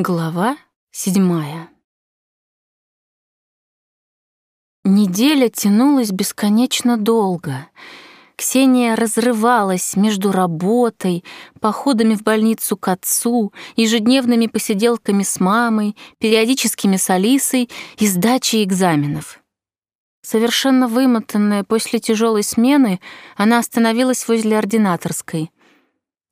Глава седьмая. Неделя тянулась бесконечно долго. Ксения разрывалась между работой, походами в больницу к отцу, ежедневными посиделками с мамой, периодическими с Алисой и сдачей экзаменов. Совершенно вымотанная после тяжелой смены, она остановилась возле ординаторской —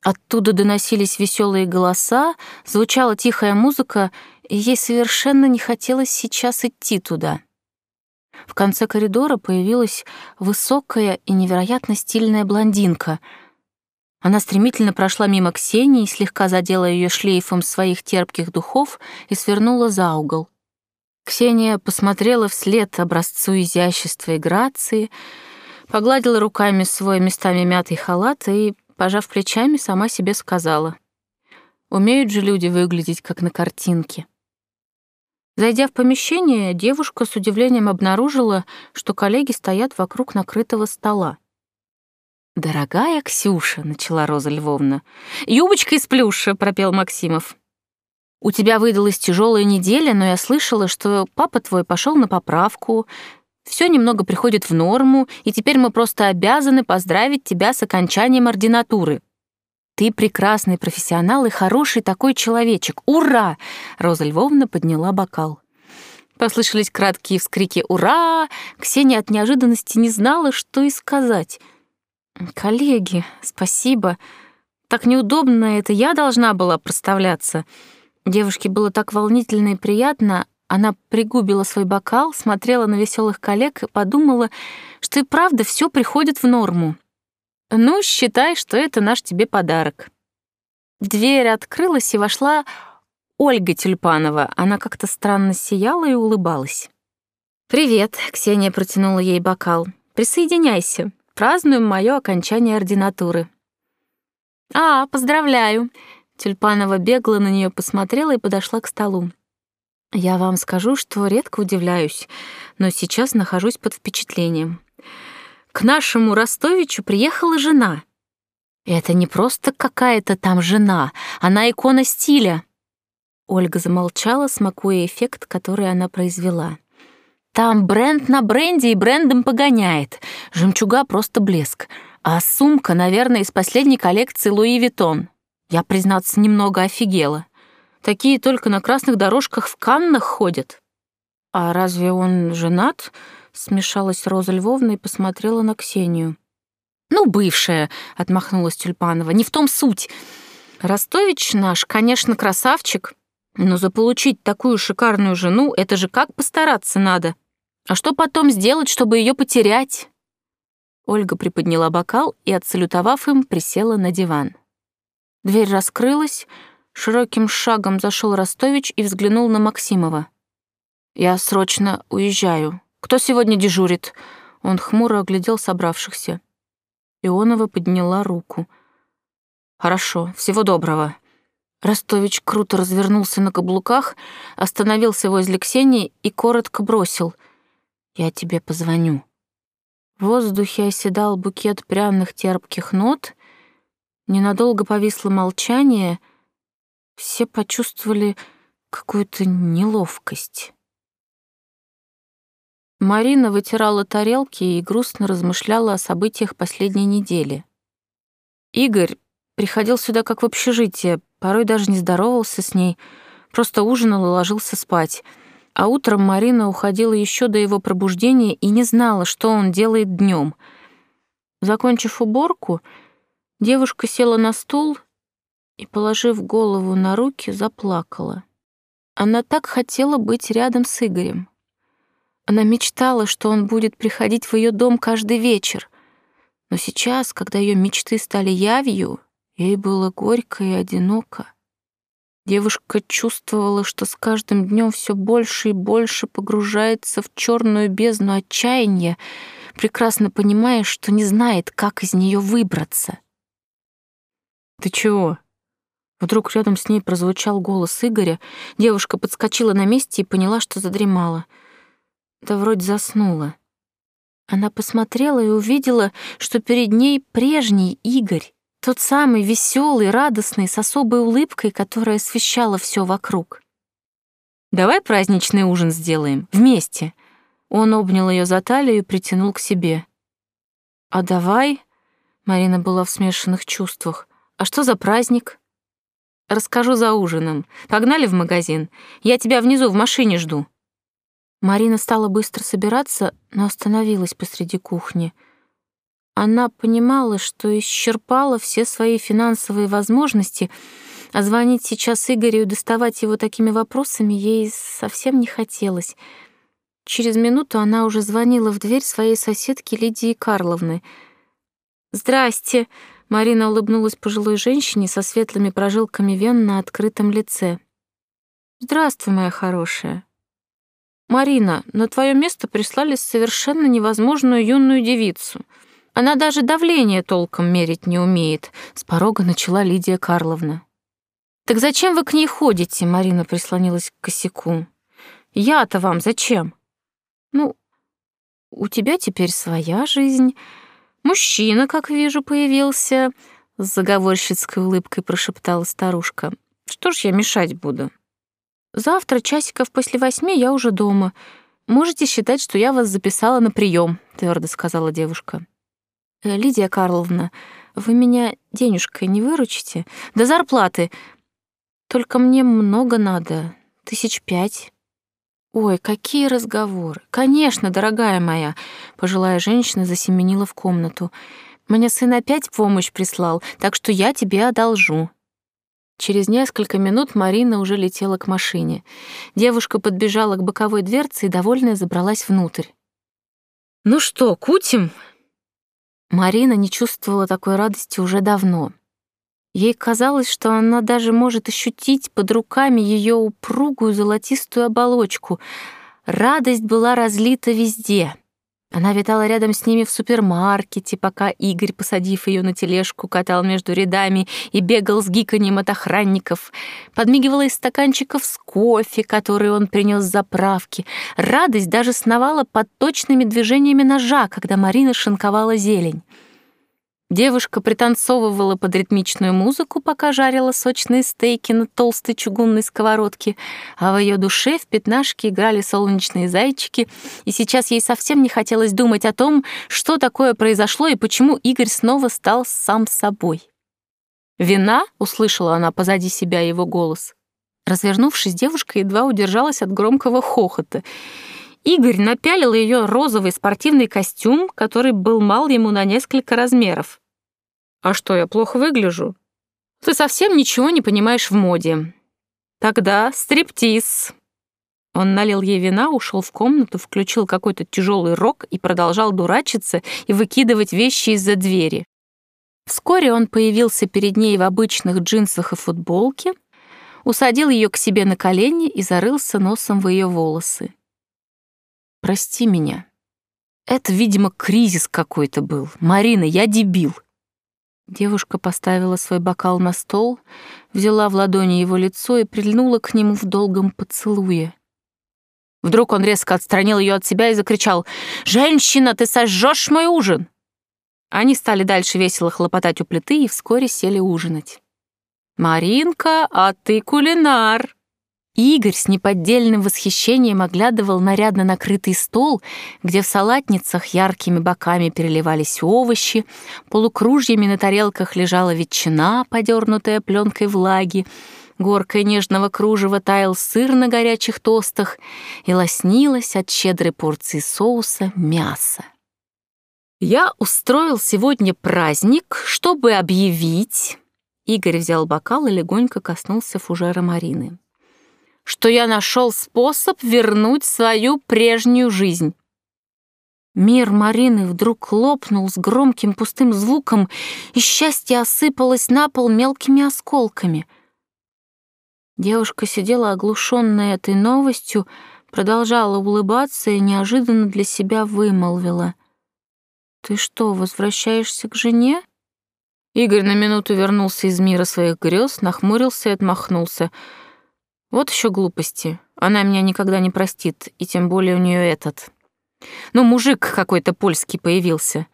Оттуда доносились веселые голоса, звучала тихая музыка, и ей совершенно не хотелось сейчас идти туда. В конце коридора появилась высокая и невероятно стильная блондинка. Она стремительно прошла мимо Ксении, слегка задела ее шлейфом своих терпких духов и свернула за угол. Ксения посмотрела вслед образцу изящества и грации, погладила руками свой местами мятый халат и Пожав плечами, сама себе сказала. Умеют же люди выглядеть, как на картинке. Зайдя в помещение, девушка с удивлением обнаружила, что коллеги стоят вокруг накрытого стола. «Дорогая Ксюша», — начала Роза Львовна. «Юбочка из плюша», — пропел Максимов. «У тебя выдалась тяжелая неделя, но я слышала, что папа твой пошел на поправку, все немного приходит в норму, и теперь мы просто обязаны поздравить тебя с окончанием ординатуры. Ты прекрасный профессионал и хороший такой человечек. Ура!» Роза Львовна подняла бокал. Послышались краткие вскрики «Ура!». Ксения от неожиданности не знала, что и сказать. «Коллеги, спасибо. Так неудобно, это я должна была проставляться». Девушке было так волнительно и приятно, она пригубила свой бокал, смотрела на веселых коллег и подумала, что и правда все приходит в норму. «Ну, считай, что это наш тебе подарок». Дверь открылась, и вошла Ольга Тюльпанова. Она как-то странно сияла и улыбалась. «Привет», — Ксения протянула ей бокал. «Присоединяйся. Празднуем мое окончание ординатуры». «А, поздравляю». Тюльпанова бегло на нее посмотрела и подошла к столу. Я вам скажу, что редко удивляюсь, но сейчас нахожусь под впечатлением. К нашему Ростовичу приехала жена. Это не просто какая-то там жена, она икона стиля. Ольга замолчала, смакуя эффект, который она произвела. Там бренд на бренде и брендом погоняет. Жемчуга просто блеск. А сумка, наверное, из последней коллекции Луи Виттон. Я, признаться, немного офигела. Такие только на красных дорожках в Каннах ходят. А разве он женат? Смешалась Роза Львовна и посмотрела на Ксению. Ну, бывшая, отмахнулась Тюльпанова. Не в том суть. Ростович наш, конечно, красавчик, но заполучить такую шикарную жену — это же как постараться надо. А что потом сделать, чтобы ее потерять? Ольга приподняла бокал и, отсалютовав им, присела на диван. Дверь раскрылась, Широким шагом зашел Ростович и взглянул на Максимова. «Я срочно уезжаю. Кто сегодня дежурит?» Он хмуро оглядел собравшихся. Ионова подняла руку. «Хорошо, всего доброго». Ростович круто развернулся на каблуках, остановился возле Ксении и коротко бросил. «Я тебе позвоню». В воздухе оседал букет пряных терпких нот, ненадолго повисло молчание — все почувствовали какую-то неловкость. Марина вытирала тарелки и грустно размышляла о событиях последней недели. Игорь приходил сюда как в общежитие, порой даже не здоровался с ней, просто ужинал и ложился спать. А утром Марина уходила еще до его пробуждения и не знала, что он делает днем. Закончив уборку, девушка села на стул и, положив голову на руки, заплакала. Она так хотела быть рядом с Игорем. Она мечтала, что он будет приходить в ее дом каждый вечер. Но сейчас, когда ее мечты стали явью, ей было горько и одиноко. Девушка чувствовала, что с каждым днем все больше и больше погружается в черную бездну отчаяния, прекрасно понимая, что не знает, как из нее выбраться. «Ты чего?» Вдруг рядом с ней прозвучал голос Игоря. Девушка подскочила на месте и поняла, что задремала. Да вроде заснула. Она посмотрела и увидела, что перед ней прежний Игорь, Тот самый веселый, радостный, с особой улыбкой, которая освещала все вокруг. «Давай праздничный ужин сделаем, вместе». Он обнял ее за талию и притянул к себе. «А давай...» — Марина была в смешанных чувствах. «А что за праздник?» «Расскажу за ужином. Погнали в магазин. Я тебя внизу в машине жду». Марина стала быстро собираться, но остановилась посреди кухни. Она понимала, что исчерпала все свои финансовые возможности, а звонить сейчас Игорю и доставать его такими вопросами ей совсем не хотелось. Через минуту она уже звонила в дверь своей соседки Лидии Карловны. «Здрасте!» — Марина улыбнулась пожилой женщине со светлыми прожилками вен на открытом лице. «Здравствуй, моя хорошая. Марина, на твое место прислали совершенно невозможную юную девицу. Она даже давление толком мерить не умеет, с порога начала Лидия Карловна. Так зачем вы к ней ходите? Марина прислонилась к косяку. Я-то вам зачем? Ну, у тебя теперь своя жизнь. Мужчина, как вижу, появился, с заговорщицкой улыбкой прошептала старушка. Что ж я мешать буду? Завтра часиков после восьми я уже дома. Можете считать, что я вас записала на прием, твердо сказала девушка. «Э, Лидия Карловна, вы меня денежкой не выручите? До зарплаты. Только мне много надо, тысяч пять. Ой, какие разговоры. Конечно, дорогая моя, пожилая женщина засеменила в комнату. Мне сын опять помощь прислал, так что я тебе одолжу. Через несколько минут Марина уже летела к машине. Девушка подбежала к боковой дверце и, довольная, забралась внутрь. «Ну что, кутим?» Марина не чувствовала такой радости уже давно. Ей казалось, что она даже может ощутить под руками ее упругую золотистую оболочку. Радость была разлита везде — она витала рядом с ними в супермаркете, пока Игорь, посадив ее на тележку, катал между рядами и бегал с гиканьем от охранников. Подмигивала из стаканчиков с кофе, который он принес с заправки. Радость даже сновала под точными движениями ножа, когда Марина шинковала зелень. Девушка пританцовывала под ритмичную музыку, пока жарила сочные стейки на толстой чугунной сковородке, а в ее душе в пятнашке играли солнечные зайчики, и сейчас ей совсем не хотелось думать о том, что такое произошло и почему Игорь снова стал сам собой. «Вина?» — услышала она позади себя его голос. Развернувшись, девушка едва удержалась от громкого хохота. Игорь напялил ее розовый спортивный костюм, который был мал ему на несколько размеров. «А что, я плохо выгляжу?» «Ты совсем ничего не понимаешь в моде». «Тогда стриптиз». Он налил ей вина, ушел в комнату, включил какой-то тяжелый рок и продолжал дурачиться и выкидывать вещи из-за двери. Вскоре он появился перед ней в обычных джинсах и футболке, усадил ее к себе на колени и зарылся носом в ее волосы. Прости меня. Это, видимо, кризис какой-то был. Марина, я дебил. Девушка поставила свой бокал на стол, взяла в ладони его лицо и прильнула к нему в долгом поцелуе. Вдруг он резко отстранил ее от себя и закричал «Женщина, ты сожжешь мой ужин!» Они стали дальше весело хлопотать у плиты и вскоре сели ужинать. «Маринка, а ты кулинар!» Игорь с неподдельным восхищением оглядывал нарядно накрытый стол, где в салатницах яркими боками переливались овощи, полукружьями на тарелках лежала ветчина, подернутая пленкой влаги, горкой нежного кружева таял сыр на горячих тостах и лоснилось от щедрой порции соуса мясо. «Я устроил сегодня праздник, чтобы объявить...» Игорь взял бокал и легонько коснулся фужера Марины что я нашел способ вернуть свою прежнюю жизнь. Мир Марины вдруг лопнул с громким пустым звуком, и счастье осыпалось на пол мелкими осколками. Девушка сидела оглушенная этой новостью, продолжала улыбаться и неожиданно для себя вымолвила. «Ты что, возвращаешься к жене?» Игорь на минуту вернулся из мира своих грез, нахмурился и отмахнулся — вот еще глупости. Она меня никогда не простит, и тем более у нее этот. Ну, мужик какой-то польский появился.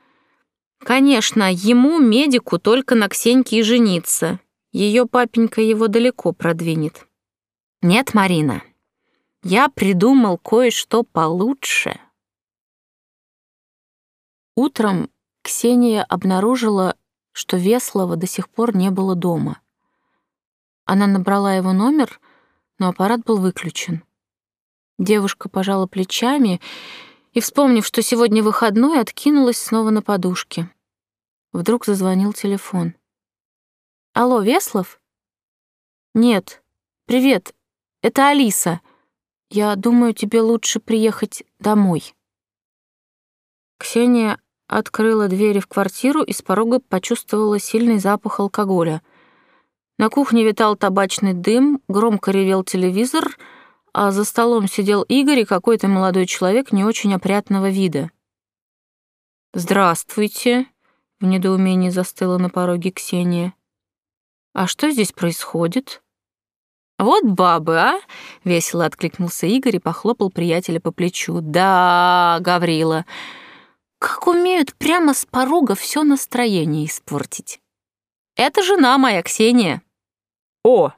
Конечно, ему, медику, только на Ксеньке и жениться. Ее папенька его далеко продвинет. Нет, Марина, я придумал кое-что получше. Утром Ксения обнаружила, что Веслова до сих пор не было дома. Она набрала его номер, но аппарат был выключен. Девушка пожала плечами и, вспомнив, что сегодня выходной, откинулась снова на подушке. Вдруг зазвонил телефон. «Алло, Веслов?» «Нет. Привет. Это Алиса. Я думаю, тебе лучше приехать домой». Ксения открыла двери в квартиру и с порога почувствовала сильный запах алкоголя. На кухне витал табачный дым, громко ревел телевизор, а за столом сидел Игорь и какой-то молодой человек не очень опрятного вида. «Здравствуйте», — в недоумении застыла на пороге Ксения. «А что здесь происходит?» «Вот бабы, а!» — весело откликнулся Игорь и похлопал приятеля по плечу. «Да, Гаврила, как умеют прямо с порога все настроение испортить. Это жена моя, Ксения». «О!»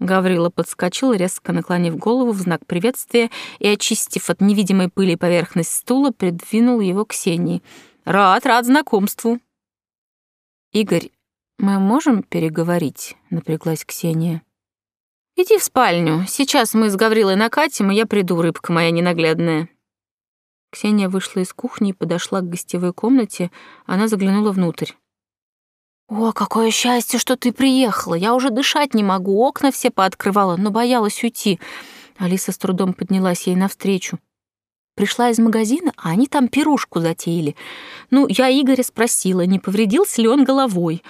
Гаврила подскочил, резко наклонив голову в знак приветствия и, очистив от невидимой пыли поверхность стула, придвинул его к Ксении. «Рад, рад знакомству». «Игорь, мы можем переговорить?» — напряглась Ксения. «Иди в спальню. Сейчас мы с Гаврилой накатим, и я приду, рыбка моя ненаглядная». Ксения вышла из кухни и подошла к гостевой комнате. Она заглянула внутрь. «О, какое счастье, что ты приехала! Я уже дышать не могу, окна все пооткрывала, но боялась уйти». Алиса с трудом поднялась ей навстречу. Пришла из магазина, а они там пирушку затеяли. Ну, я Игоря спросила, не повредился ли он головой.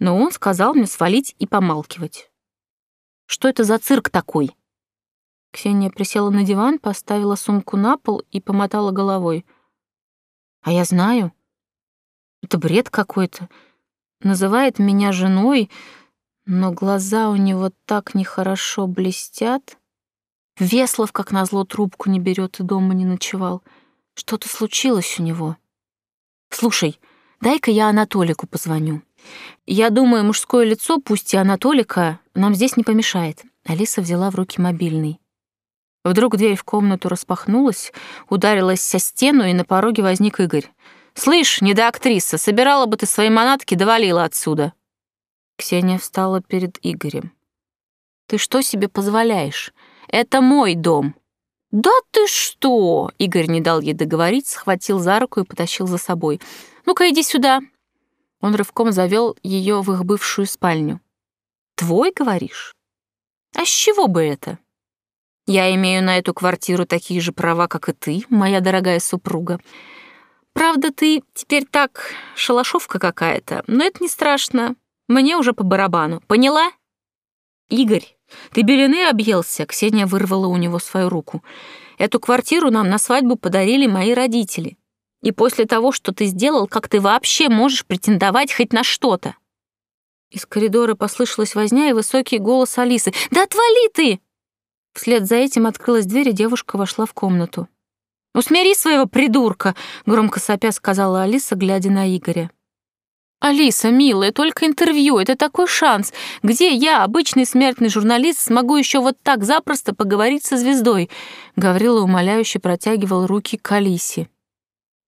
Но он сказал мне свалить и помалкивать. «Что это за цирк такой?» Ксения присела на диван, поставила сумку на пол и помотала головой. «А я знаю. Это бред какой-то называет меня женой, но глаза у него так нехорошо блестят. Веслов, как назло, трубку не берет и дома не ночевал. Что-то случилось у него. Слушай, дай-ка я Анатолику позвоню. Я думаю, мужское лицо, пусть и Анатолика, нам здесь не помешает. Алиса взяла в руки мобильный. Вдруг дверь в комнату распахнулась, ударилась со стену, и на пороге возник Игорь. «Слышь, недоактриса, собирала бы ты свои манатки, довалила отсюда». Ксения встала перед Игорем. «Ты что себе позволяешь? Это мой дом». «Да ты что?» — Игорь не дал ей договорить, схватил за руку и потащил за собой. «Ну-ка, иди сюда». Он рывком завел ее в их бывшую спальню. «Твой, говоришь? А с чего бы это?» «Я имею на эту квартиру такие же права, как и ты, моя дорогая супруга. Правда, ты теперь так, шалашовка какая-то, но это не страшно. Мне уже по барабану. Поняла? Игорь, ты белины объелся? Ксения вырвала у него свою руку. Эту квартиру нам на свадьбу подарили мои родители. И после того, что ты сделал, как ты вообще можешь претендовать хоть на что-то? Из коридора послышалась возня и высокий голос Алисы. «Да отвали ты!» Вслед за этим открылась дверь, и девушка вошла в комнату. «Усмири своего придурка!» — громко сопя сказала Алиса, глядя на Игоря. «Алиса, милая, только интервью, это такой шанс. Где я, обычный смертный журналист, смогу еще вот так запросто поговорить со звездой?» Гаврила умоляюще протягивал руки к Алисе.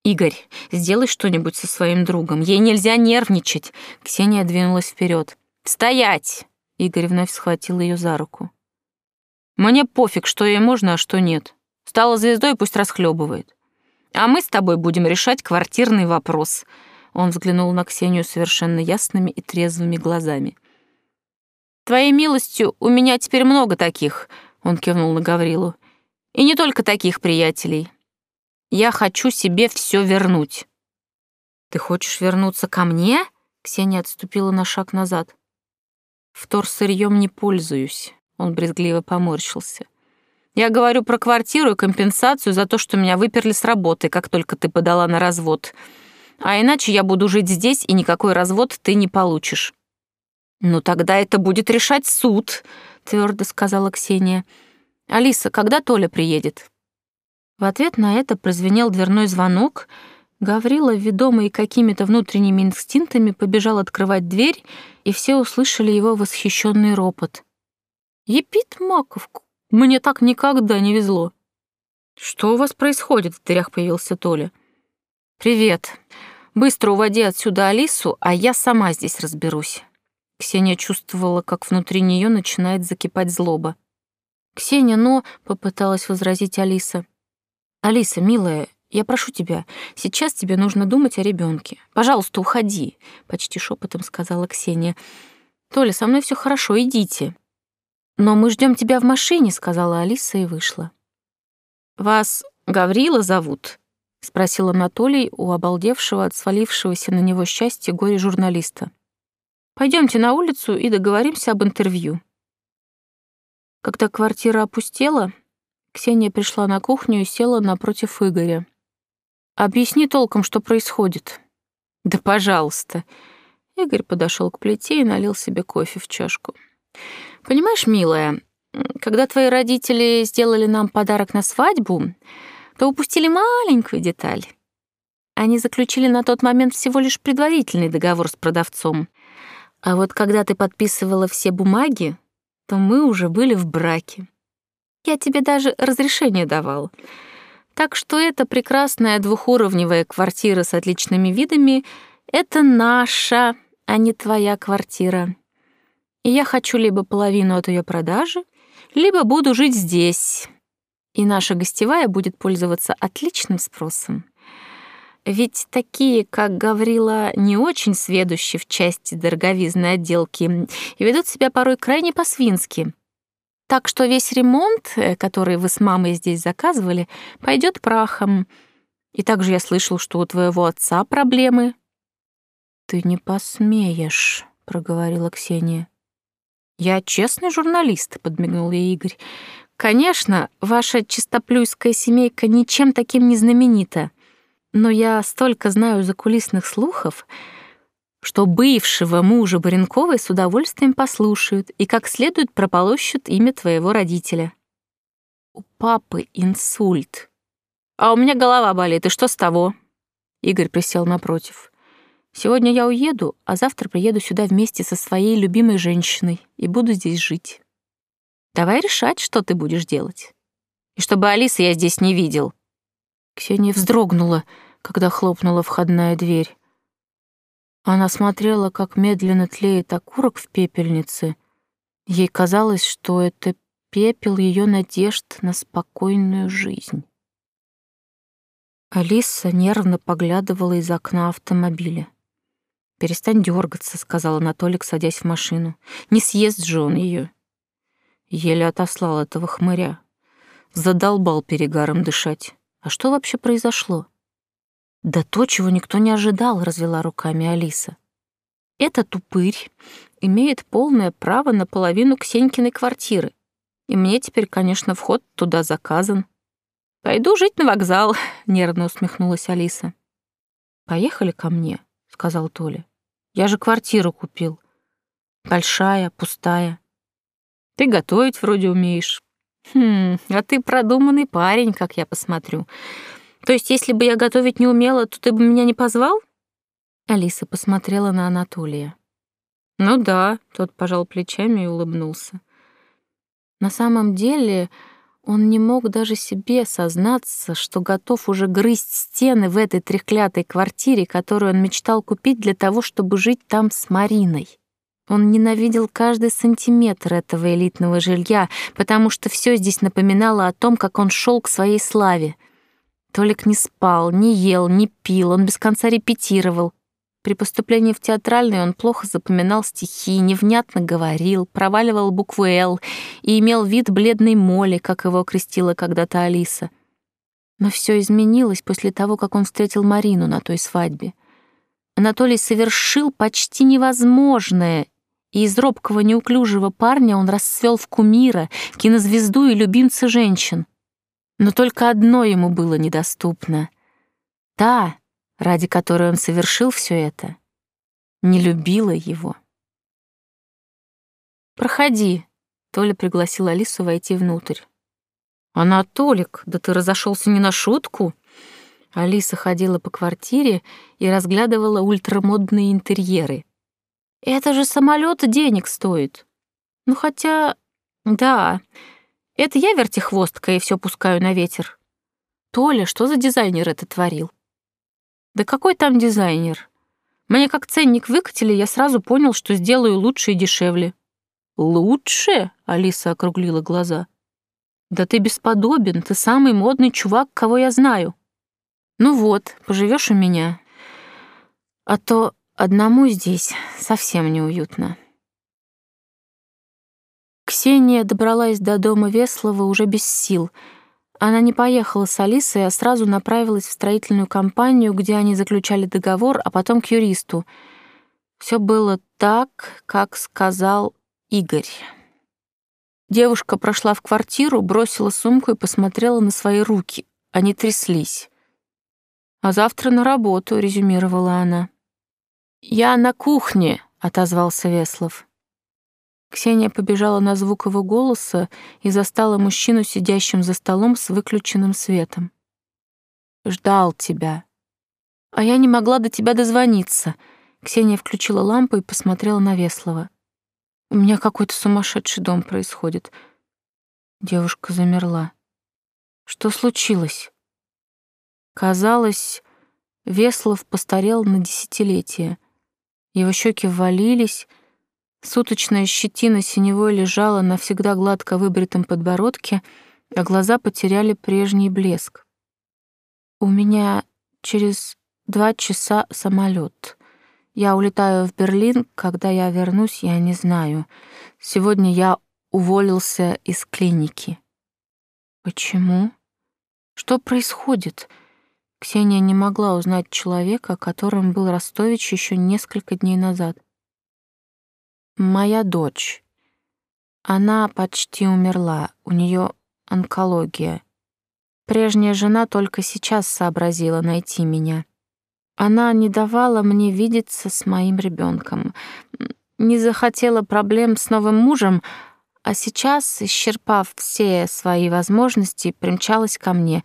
«Игорь, сделай что-нибудь со своим другом. Ей нельзя нервничать!» Ксения двинулась вперед. «Стоять!» Игорь вновь схватил ее за руку. «Мне пофиг, что ей можно, а что нет. Стала звездой, пусть расхлебывает. А мы с тобой будем решать квартирный вопрос. Он взглянул на Ксению совершенно ясными и трезвыми глазами. Твоей милостью, у меня теперь много таких, он кивнул на Гаврилу. И не только таких приятелей. Я хочу себе все вернуть. Ты хочешь вернуться ко мне? Ксения отступила на шаг назад. Втор сырьем не пользуюсь. Он брезгливо поморщился. Я говорю про квартиру и компенсацию за то, что меня выперли с работы, как только ты подала на развод. А иначе я буду жить здесь, и никакой развод ты не получишь». «Ну тогда это будет решать суд», — твердо сказала Ксения. «Алиса, когда Толя приедет?» В ответ на это прозвенел дверной звонок. Гаврила, ведомый какими-то внутренними инстинктами, побежал открывать дверь, и все услышали его восхищенный ропот. «Епит Маковку! Мне так никогда не везло!» «Что у вас происходит?» — в дверях появился Толя. «Привет. Быстро уводи отсюда Алису, а я сама здесь разберусь». Ксения чувствовала, как внутри нее начинает закипать злоба. «Ксения, но...» — попыталась возразить Алиса. «Алиса, милая, я прошу тебя, сейчас тебе нужно думать о ребенке. Пожалуйста, уходи», — почти шепотом сказала Ксения. «Толя, со мной все хорошо, идите». «Но мы ждем тебя в машине», — сказала Алиса и вышла. «Вас Гаврила зовут?» — спросил Анатолий у обалдевшего от свалившегося на него счастья горе журналиста. Пойдемте на улицу и договоримся об интервью». Когда квартира опустела, Ксения пришла на кухню и села напротив Игоря. Объясни толком, что происходит. Да, пожалуйста. Игорь подошел к плите и налил себе кофе в чашку. Понимаешь, милая, когда твои родители сделали нам подарок на свадьбу, то упустили маленькую деталь. Они заключили на тот момент всего лишь предварительный договор с продавцом. А вот когда ты подписывала все бумаги, то мы уже были в браке. Я тебе даже разрешение давал. Так что эта прекрасная двухуровневая квартира с отличными видами — это наша, а не твоя квартира. И я хочу либо половину от ее продажи, либо буду жить здесь. И наша гостевая будет пользоваться отличным спросом. Ведь такие, как Гаврила, не очень сведущие в части дороговизной отделки и ведут себя порой крайне по-свински — так что весь ремонт, э, который вы с мамой здесь заказывали, пойдет прахом. И также я слышал, что у твоего отца проблемы. Ты не посмеешь, проговорила Ксения. Я честный журналист, подмигнул ей Игорь. Конечно, ваша чистоплюйская семейка ничем таким не знаменита, но я столько знаю закулисных слухов, что бывшего мужа Баренковой с удовольствием послушают и как следует прополощут имя твоего родителя. У папы инсульт. А у меня голова болит, и что с того? Игорь присел напротив. Сегодня я уеду, а завтра приеду сюда вместе со своей любимой женщиной и буду здесь жить. Давай решать, что ты будешь делать. И чтобы Алисы я здесь не видел. Ксения вздрогнула, когда хлопнула входная дверь. Она смотрела, как медленно тлеет окурок в пепельнице. Ей казалось, что это пепел ее надежд на спокойную жизнь. Алиса нервно поглядывала из окна автомобиля. «Перестань дергаться», — сказал Анатолик, садясь в машину. «Не съест же он ее. Еле отослал этого хмыря. Задолбал перегаром дышать. А что вообще произошло? Да то, чего никто не ожидал, развела руками Алиса. Этот упырь имеет полное право на половину Ксенькиной квартиры. И мне теперь, конечно, вход туда заказан. Пойду жить на вокзал, нервно усмехнулась Алиса. Поехали ко мне, сказал Толя. Я же квартиру купил. Большая, пустая. Ты готовить вроде умеешь. Хм, а ты продуманный парень, как я посмотрю. То есть, если бы я готовить не умела, то ты бы меня не позвал? Алиса посмотрела на Анатолия. Ну да, тот пожал плечами и улыбнулся. На самом деле, он не мог даже себе сознаться, что готов уже грызть стены в этой трехклятой квартире, которую он мечтал купить для того, чтобы жить там с Мариной. Он ненавидел каждый сантиметр этого элитного жилья, потому что все здесь напоминало о том, как он шел к своей славе — Толик не спал, не ел, не пил, он без конца репетировал. При поступлении в театральный он плохо запоминал стихи, невнятно говорил, проваливал букву «Л» и имел вид бледной моли, как его окрестила когда-то Алиса. Но все изменилось после того, как он встретил Марину на той свадьбе. Анатолий совершил почти невозможное, и из робкого неуклюжего парня он расцвел в кумира, кинозвезду и любимца женщин. Но только одно ему было недоступно. Та, ради которой он совершил все это, не любила его. «Проходи», — Толя пригласил Алису войти внутрь. «Анатолик, да ты разошелся не на шутку. Алиса ходила по квартире и разглядывала ультрамодные интерьеры. «Это же самолет денег стоит!» «Ну хотя... да, это я вертихвостка и все пускаю на ветер. Толя, что за дизайнер это творил?» «Да какой там дизайнер? Мне как ценник выкатили, я сразу понял, что сделаю лучше и дешевле». «Лучше?» — Алиса округлила глаза. «Да ты бесподобен, ты самый модный чувак, кого я знаю». Ну вот, поживешь у меня. А то одному здесь совсем неуютно. Ксения добралась до дома Веслова уже без сил. Она не поехала с Алисой, а сразу направилась в строительную компанию, где они заключали договор, а потом к юристу. Все было так, как сказал Игорь. Девушка прошла в квартиру, бросила сумку и посмотрела на свои руки. Они тряслись. «А завтра на работу», — резюмировала она. «Я на кухне», — отозвался Веслов. Ксения побежала на звук его голоса и застала мужчину, сидящим за столом с выключенным светом. «Ждал тебя». «А я не могла до тебя дозвониться». Ксения включила лампу и посмотрела на Веслова. «У меня какой-то сумасшедший дом происходит». Девушка замерла. «Что случилось?» Казалось, Веслов постарел на десятилетие. Его щеки ввалились, суточная щетина синевой лежала на всегда гладко выбритом подбородке, а глаза потеряли прежний блеск. «У меня через два часа самолет. Я улетаю в Берлин, когда я вернусь, я не знаю. Сегодня я уволился из клиники». «Почему? Что происходит?» Ксения не могла узнать человека, которым был Ростович еще несколько дней назад. «Моя дочь. Она почти умерла, у нее онкология. Прежняя жена только сейчас сообразила найти меня. Она не давала мне видеться с моим ребенком, не захотела проблем с новым мужем, а сейчас, исчерпав все свои возможности, примчалась ко мне.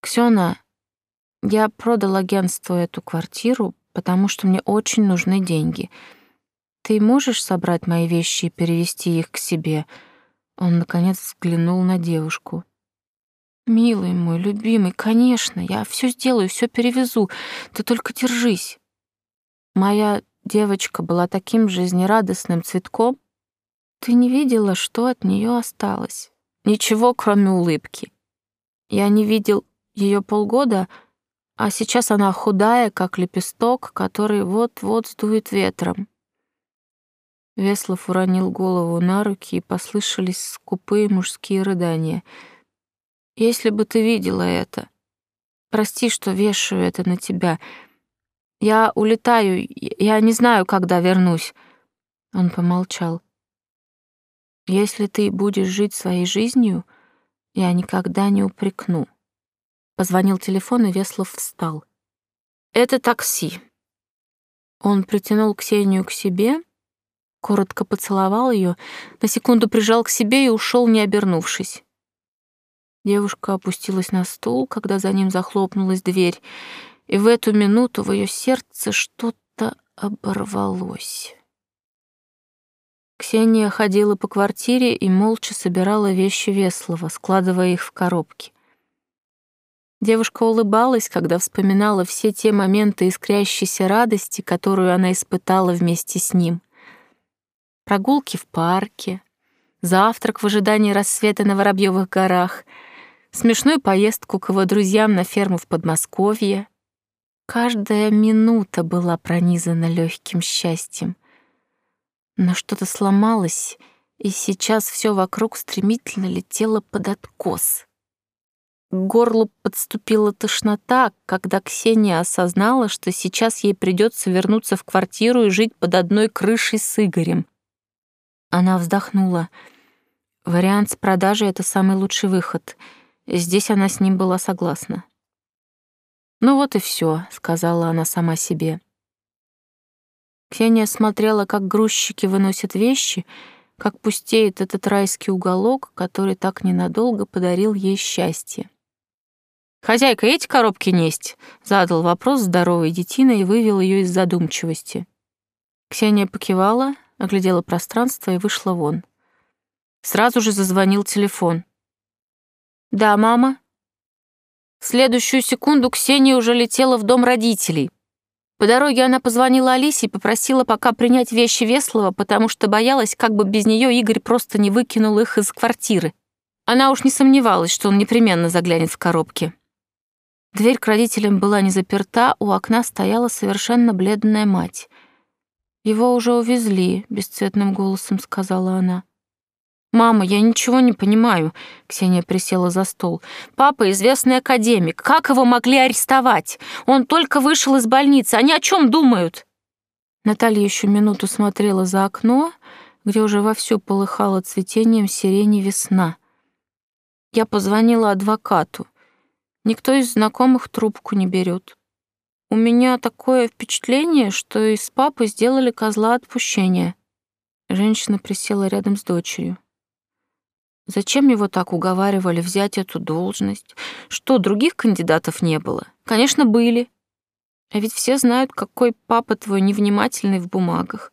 «Ксёна, я продал агентству эту квартиру, потому что мне очень нужны деньги. Ты можешь собрать мои вещи и перевести их к себе?» Он, наконец, взглянул на девушку. «Милый мой, любимый, конечно, я все сделаю, все перевезу. Ты только держись». Моя девочка была таким жизнерадостным цветком. Ты не видела, что от нее осталось. Ничего, кроме улыбки. Я не видел ее полгода, — а сейчас она худая, как лепесток, который вот-вот сдует ветром. Веслов уронил голову на руки, и послышались скупые мужские рыдания. «Если бы ты видела это! Прости, что вешаю это на тебя. Я улетаю, я не знаю, когда вернусь». Он помолчал. «Если ты будешь жить своей жизнью, я никогда не упрекну». Позвонил телефон, и Веслов встал. «Это такси». Он притянул Ксению к себе, коротко поцеловал ее, на секунду прижал к себе и ушел, не обернувшись. Девушка опустилась на стул, когда за ним захлопнулась дверь, и в эту минуту в ее сердце что-то оборвалось. Ксения ходила по квартире и молча собирала вещи Веслова, складывая их в коробки. Девушка улыбалась, когда вспоминала все те моменты искрящейся радости, которую она испытала вместе с ним. Прогулки в парке, завтрак в ожидании рассвета на Воробьевых горах, смешную поездку к его друзьям на ферму в Подмосковье. Каждая минута была пронизана легким счастьем. Но что-то сломалось, и сейчас все вокруг стремительно летело под откос. К горлу подступила тошнота, когда Ксения осознала, что сейчас ей придется вернуться в квартиру и жить под одной крышей с Игорем. Она вздохнула. Вариант с продажей — это самый лучший выход. Здесь она с ним была согласна. «Ну вот и все, сказала она сама себе. Ксения смотрела, как грузчики выносят вещи, как пустеет этот райский уголок, который так ненадолго подарил ей счастье. «Хозяйка, эти коробки несть?» — задал вопрос здоровый детина и вывел ее из задумчивости. Ксения покивала, оглядела пространство и вышла вон. Сразу же зазвонил телефон. «Да, мама?» В следующую секунду Ксения уже летела в дом родителей. По дороге она позвонила Алисе и попросила пока принять вещи Веслова, потому что боялась, как бы без нее Игорь просто не выкинул их из квартиры. Она уж не сомневалась, что он непременно заглянет в коробки. Дверь к родителям была не заперта, у окна стояла совершенно бледная мать. «Его уже увезли», — бесцветным голосом сказала она. «Мама, я ничего не понимаю», — Ксения присела за стол. «Папа — известный академик. Как его могли арестовать? Он только вышел из больницы. Они о чем думают?» Наталья еще минуту смотрела за окно, где уже вовсю полыхала цветением сирени весна. Я позвонила адвокату. Никто из знакомых трубку не берет. У меня такое впечатление, что из папы сделали козла отпущения. Женщина присела рядом с дочерью. Зачем его так уговаривали взять эту должность? Что, других кандидатов не было? Конечно, были. А ведь все знают, какой папа твой невнимательный в бумагах.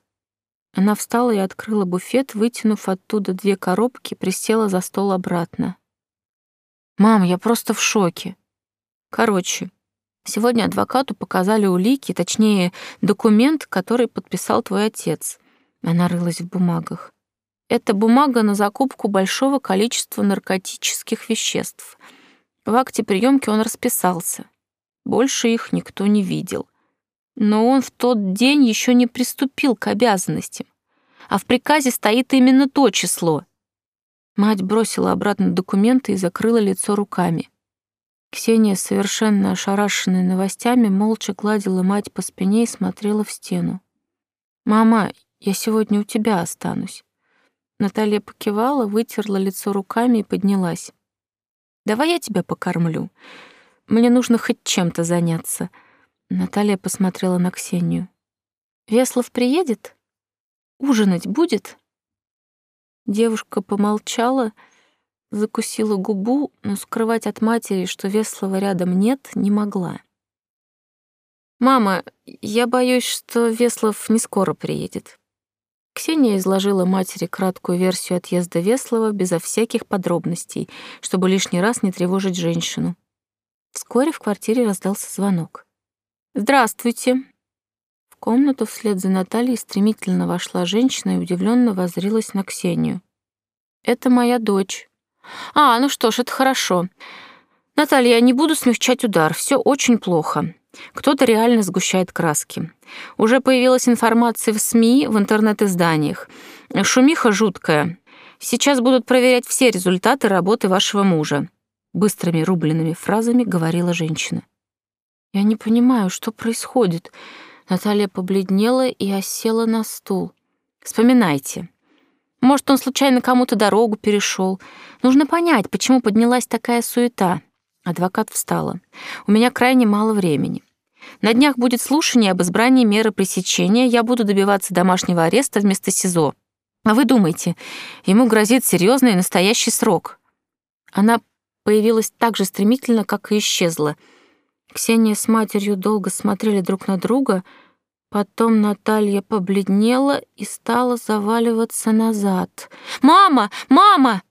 Она встала и открыла буфет, вытянув оттуда две коробки, присела за стол обратно. «Мам, я просто в шоке. Короче, сегодня адвокату показали улики, точнее, документ, который подписал твой отец». Она рылась в бумагах. Это бумага на закупку большого количества наркотических веществ. В акте приемки он расписался. Больше их никто не видел. Но он в тот день еще не приступил к обязанностям. А в приказе стоит именно то число. Мать бросила обратно документы и закрыла лицо руками. Ксения, совершенно ошарашенная новостями, молча гладила мать по спине и смотрела в стену. «Мама, я сегодня у тебя останусь. Наталья покивала, вытерла лицо руками и поднялась. «Давай я тебя покормлю. Мне нужно хоть чем-то заняться». Наталья посмотрела на Ксению. «Веслов приедет? Ужинать будет?» Девушка помолчала, закусила губу, но скрывать от матери, что Веслова рядом нет, не могла. «Мама, я боюсь, что Веслов не скоро приедет. Ксения изложила матери краткую версию отъезда Веслова безо всяких подробностей, чтобы лишний раз не тревожить женщину. Вскоре в квартире раздался звонок. «Здравствуйте!» В комнату вслед за Натальей стремительно вошла женщина и удивленно воззрилась на Ксению. «Это моя дочь». «А, ну что ж, это хорошо. Наталья, я не буду смягчать удар, все очень плохо. Кто-то реально сгущает краски. Уже появилась информация в СМИ, в интернет-изданиях. Шумиха жуткая. Сейчас будут проверять все результаты работы вашего мужа. Быстрыми рубленными фразами говорила женщина. Я не понимаю, что происходит. Наталья побледнела и осела на стул. Вспоминайте. Может, он случайно кому-то дорогу перешел. Нужно понять, почему поднялась такая суета. Адвокат встала. «У меня крайне мало времени. На днях будет слушание об избрании меры пресечения. Я буду добиваться домашнего ареста вместо СИЗО. А вы думаете, ему грозит серьезный и настоящий срок?» Она появилась так же стремительно, как и исчезла. Ксения с матерью долго смотрели друг на друга, потом Наталья побледнела и стала заваливаться назад. «Мама! Мама!»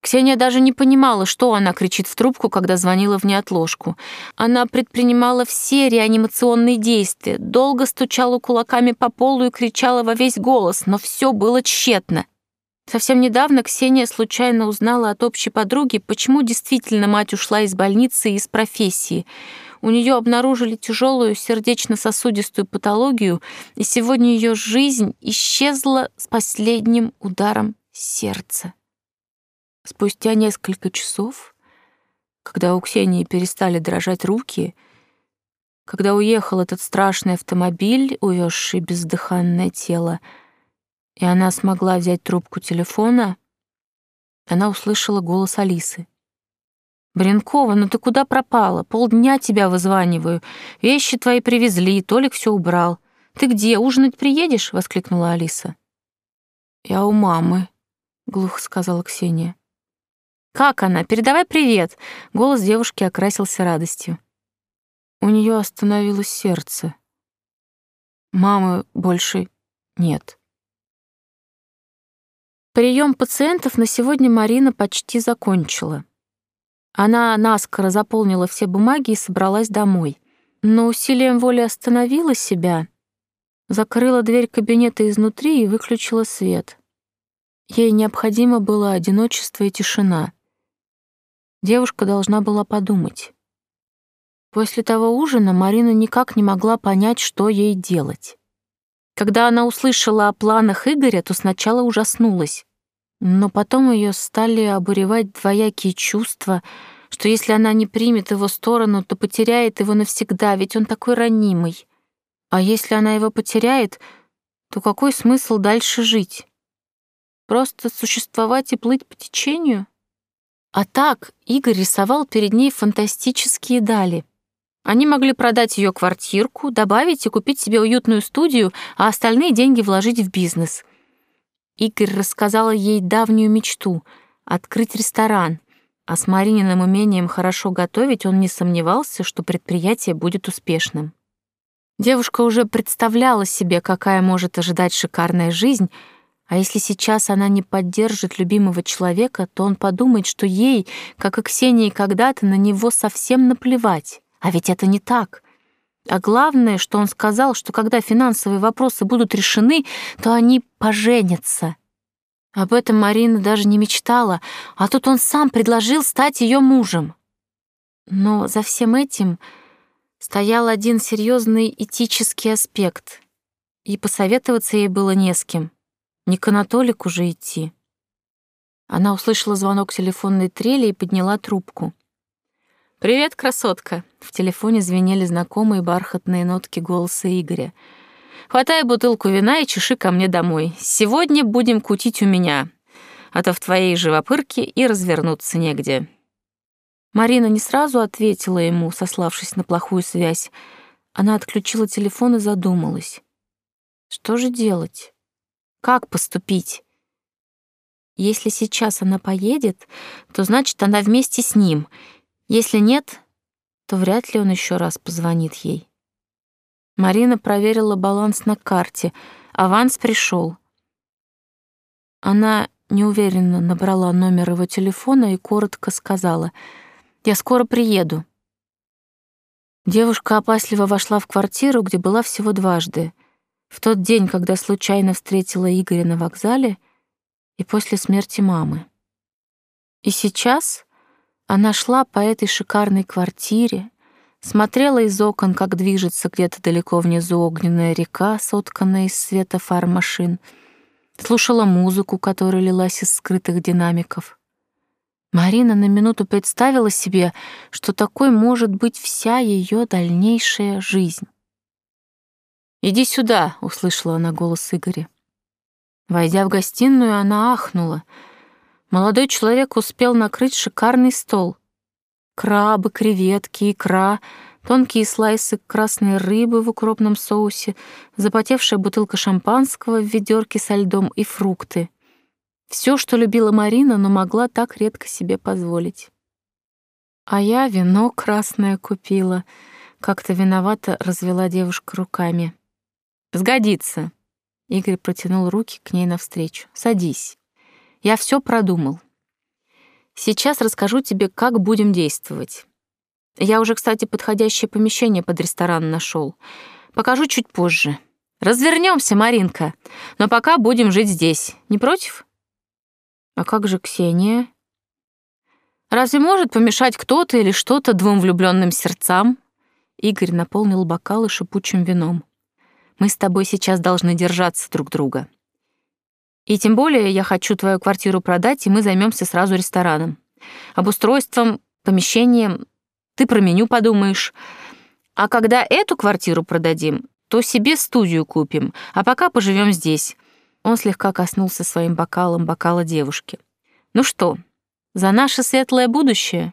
Ксения даже не понимала, что она кричит в трубку, когда звонила в неотложку. Она предпринимала все реанимационные действия, долго стучала кулаками по полу и кричала во весь голос, но все было тщетно. Совсем недавно Ксения случайно узнала от общей подруги, почему действительно мать ушла из больницы и из профессии. У нее обнаружили тяжелую сердечно-сосудистую патологию, и сегодня ее жизнь исчезла с последним ударом сердца. Спустя несколько часов, когда у Ксении перестали дрожать руки, когда уехал этот страшный автомобиль, увезший бездыханное тело, и она смогла взять трубку телефона, она услышала голос Алисы. «Бренкова, ну ты куда пропала? Полдня тебя вызваниваю. Вещи твои привезли, Толик все убрал. Ты где, ужинать приедешь?» — воскликнула Алиса. «Я у мамы», — глухо сказала Ксения. Как она? Передавай привет!» Голос девушки окрасился радостью. У нее остановилось сердце. Мамы больше нет. Прием пациентов на сегодня Марина почти закончила. Она наскоро заполнила все бумаги и собралась домой. Но усилием воли остановила себя, закрыла дверь кабинета изнутри и выключила свет. Ей необходимо было одиночество и тишина. Девушка должна была подумать. После того ужина Марина никак не могла понять, что ей делать. Когда она услышала о планах Игоря, то сначала ужаснулась. Но потом ее стали обуревать двоякие чувства, что если она не примет его сторону, то потеряет его навсегда, ведь он такой ранимый. А если она его потеряет, то какой смысл дальше жить? Просто существовать и плыть по течению? А так Игорь рисовал перед ней фантастические дали. Они могли продать ее квартирку, добавить и купить себе уютную студию, а остальные деньги вложить в бизнес. Игорь рассказала ей давнюю мечту — открыть ресторан, а с Марининым умением хорошо готовить он не сомневался, что предприятие будет успешным. Девушка уже представляла себе, какая может ожидать шикарная жизнь, а если сейчас она не поддержит любимого человека, то он подумает, что ей, как и Ксении когда-то, на него совсем наплевать. А ведь это не так. А главное, что он сказал, что когда финансовые вопросы будут решены, то они поженятся. Об этом Марина даже не мечтала, а тут он сам предложил стать ее мужем. Но за всем этим стоял один серьезный этический аспект, и посоветоваться ей было не с кем. Не к Анатолику же идти. Она услышала звонок телефонной трели и подняла трубку. «Привет, красотка!» В телефоне звенели знакомые бархатные нотки голоса Игоря. «Хватай бутылку вина и чеши ко мне домой. Сегодня будем кутить у меня, а то в твоей живопырке и развернуться негде». Марина не сразу ответила ему, сославшись на плохую связь. Она отключила телефон и задумалась. Что же делать? Как поступить? Если сейчас она поедет, то значит, она вместе с ним — если нет, то вряд ли он еще раз позвонит ей. Марина проверила баланс на карте. Аванс пришел. Она неуверенно набрала номер его телефона и коротко сказала «Я скоро приеду». Девушка опасливо вошла в квартиру, где была всего дважды. В тот день, когда случайно встретила Игоря на вокзале, и после смерти мамы. И сейчас она шла по этой шикарной квартире, смотрела из окон, как движется где-то далеко внизу огненная река, сотканная из света фар машин, слушала музыку, которая лилась из скрытых динамиков. Марина на минуту представила себе, что такой может быть вся ее дальнейшая жизнь. «Иди сюда», — услышала она голос Игоря. Войдя в гостиную, она ахнула — Молодой человек успел накрыть шикарный стол. Крабы, креветки, икра, тонкие слайсы красной рыбы в укропном соусе, запотевшая бутылка шампанского в ведерке со льдом и фрукты. Все, что любила Марина, но могла так редко себе позволить. А я вино красное купила. Как-то виновато развела девушка руками. «Сгодится». Игорь протянул руки к ней навстречу. «Садись». Я все продумал. Сейчас расскажу тебе, как будем действовать. Я уже, кстати, подходящее помещение под ресторан нашел. Покажу чуть позже. Развернемся, Маринка. Но пока будем жить здесь. Не против? А как же Ксения? Разве может помешать кто-то или что-то двум влюбленным сердцам? Игорь наполнил бокалы шипучим вином. Мы с тобой сейчас должны держаться друг друга. И тем более я хочу твою квартиру продать, и мы займемся сразу рестораном. Обустройством, помещением. Ты про меню подумаешь. А когда эту квартиру продадим, то себе студию купим, а пока поживем здесь». Он слегка коснулся своим бокалом бокала девушки. «Ну что, за наше светлое будущее?»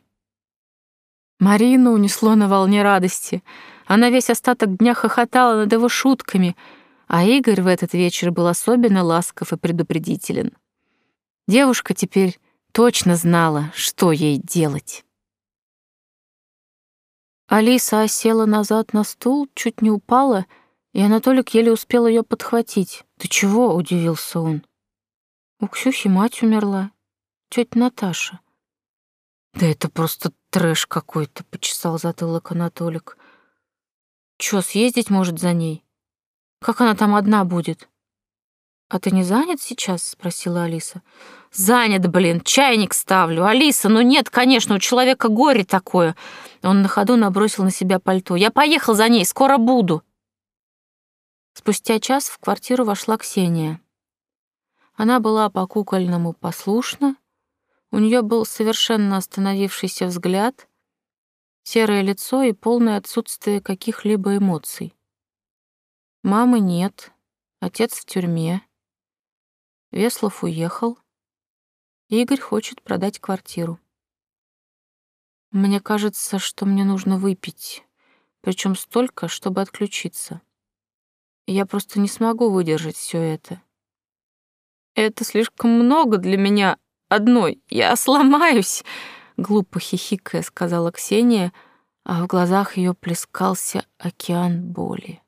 Марину унесло на волне радости. Она весь остаток дня хохотала над его шутками — а Игорь в этот вечер был особенно ласков и предупредителен. Девушка теперь точно знала, что ей делать. Алиса осела назад на стул, чуть не упала, и Анатолик еле успел ее подхватить. «Ты чего?» — удивился он. «У Ксюхи мать умерла, тетя Наташа». «Да это просто трэш какой-то», — почесал затылок Анатолик. «Чё, съездить может за ней? Как она там одна будет?» «А ты не занят сейчас?» — спросила Алиса. «Занят, блин, чайник ставлю. Алиса, ну нет, конечно, у человека горе такое». Он на ходу набросил на себя пальто. «Я поехал за ней, скоро буду». Спустя час в квартиру вошла Ксения. Она была по-кукольному послушна, у нее был совершенно остановившийся взгляд, серое лицо и полное отсутствие каких-либо эмоций. Мамы нет, отец в тюрьме, Веслов уехал, Игорь хочет продать квартиру. Мне кажется, что мне нужно выпить, причем столько, чтобы отключиться. Я просто не смогу выдержать все это. Это слишком много для меня одной. Я сломаюсь, глупо хихикая сказала Ксения, а в глазах ее плескался океан боли.